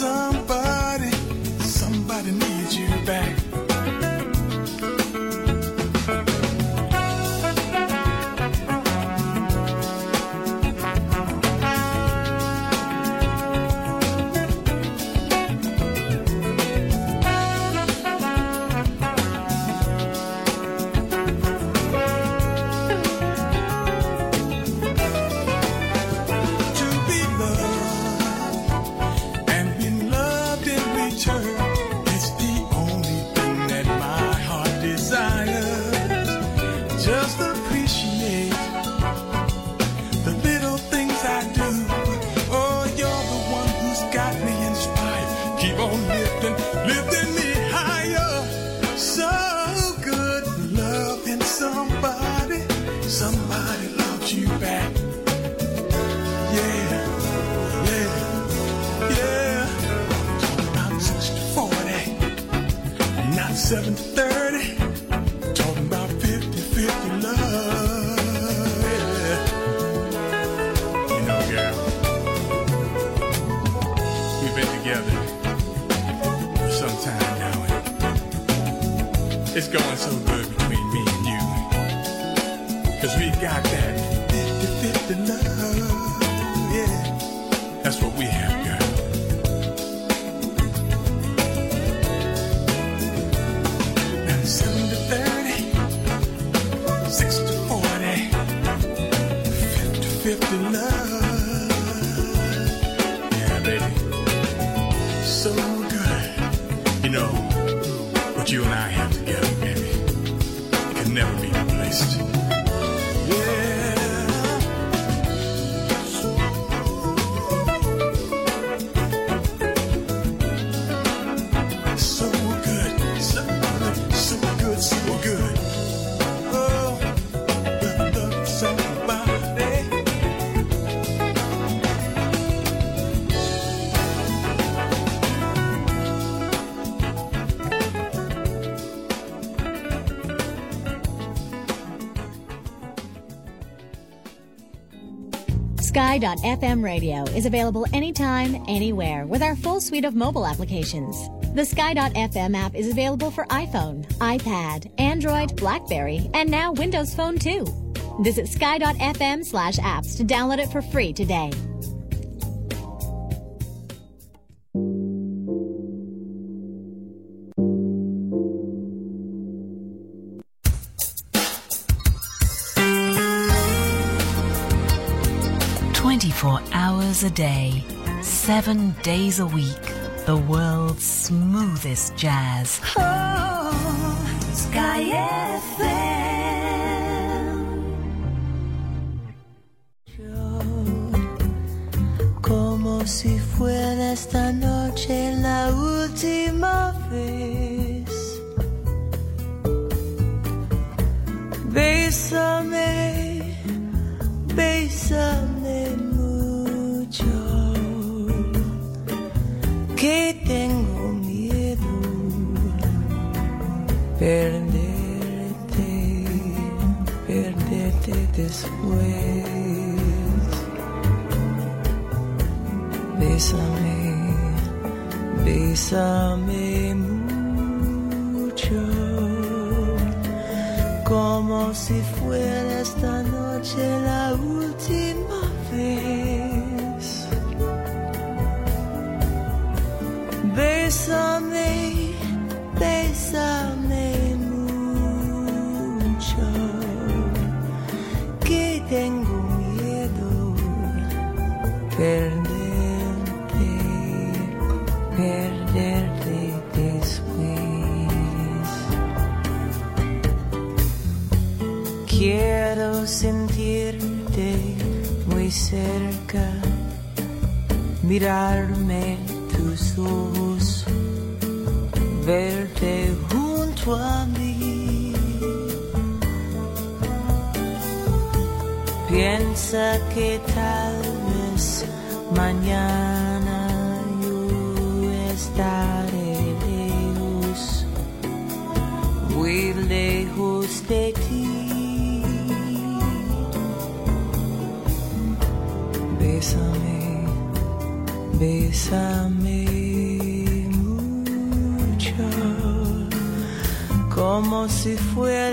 some Sky.fm radio is available anytime, anywhere with our full suite of mobile applications. The Sky.fm app is available for iPhone, iPad, Android, Blackberry, and now Windows Phone too. Visit Sky.fm slash apps to download it for free today. hours a day, seven days a week. The world's smoothest jazz. Oh, Sky FM. Como si fuera esta noche la última vez. Bésame, bésame. que tengo miedo perderte, perderte después. Bésame, bésame. 家。we're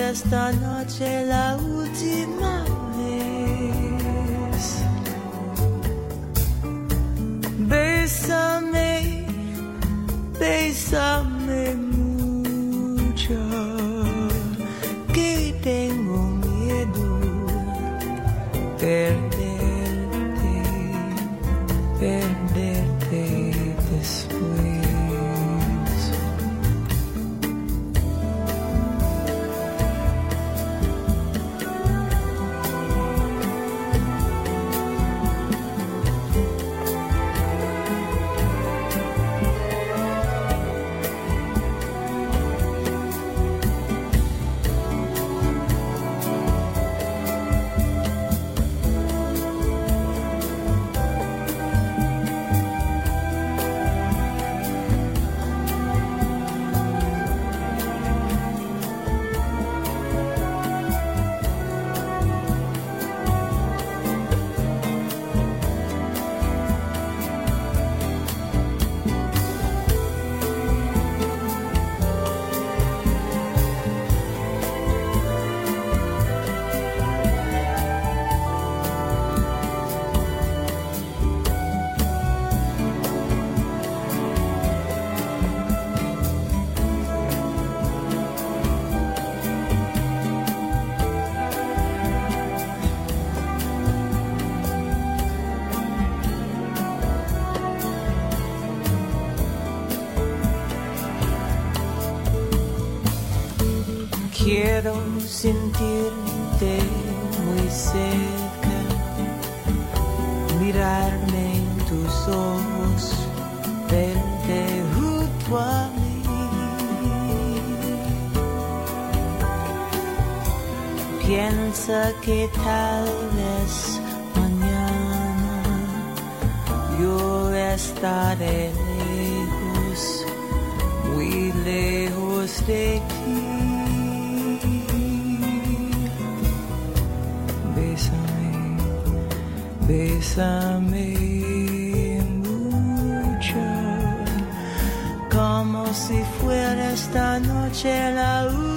junto a mí. Piensa que tal vez mañana yo estaré lejos, muy lejos de ti. Bésame, bésame. si fuera esta noche la última.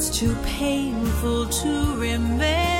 it's too painful to remember.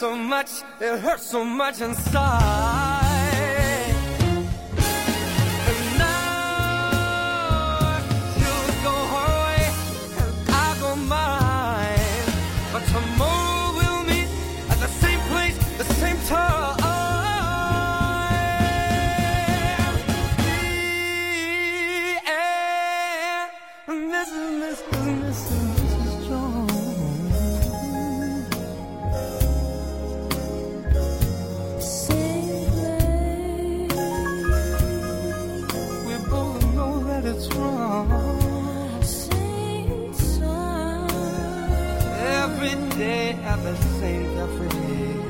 so much, it hurts so much inside. Every day at the same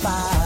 fire.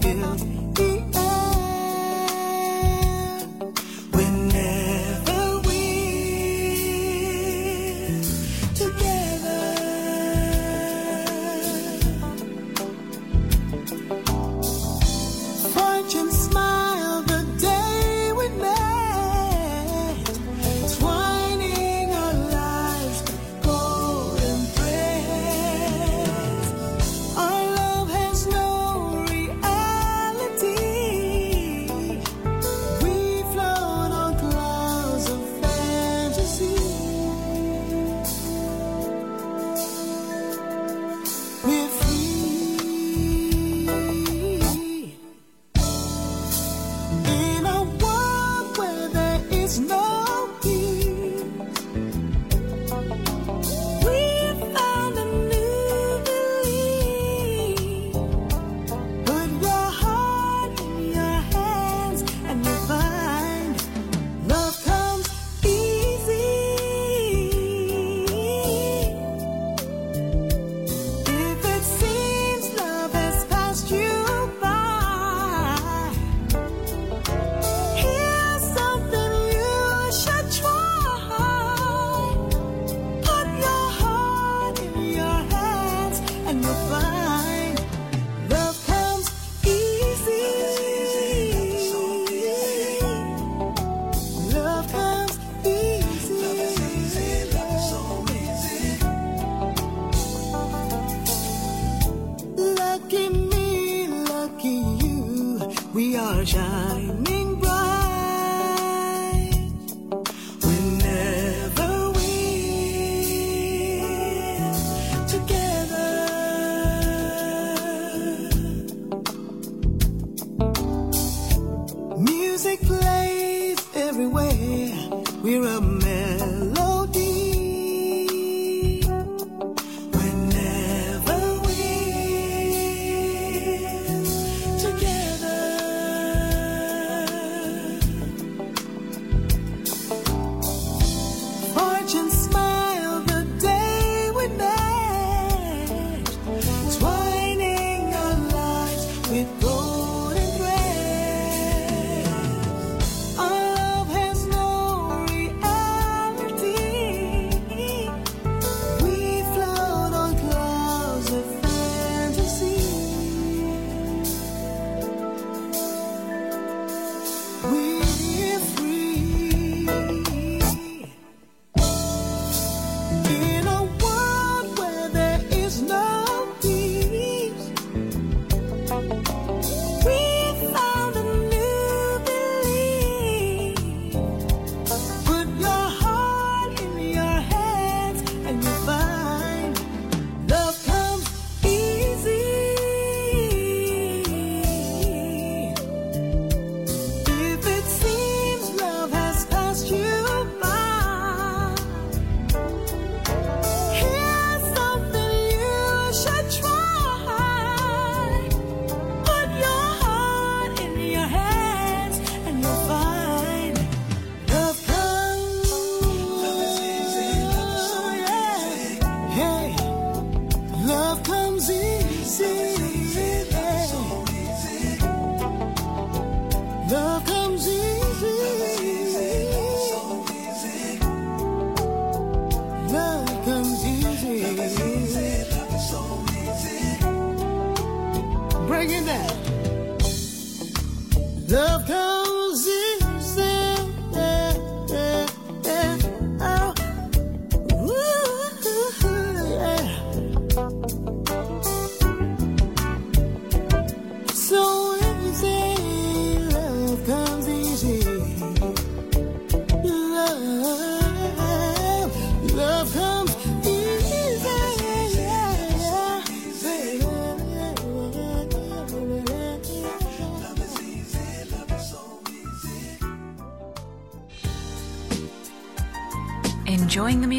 You. we are shining. your head.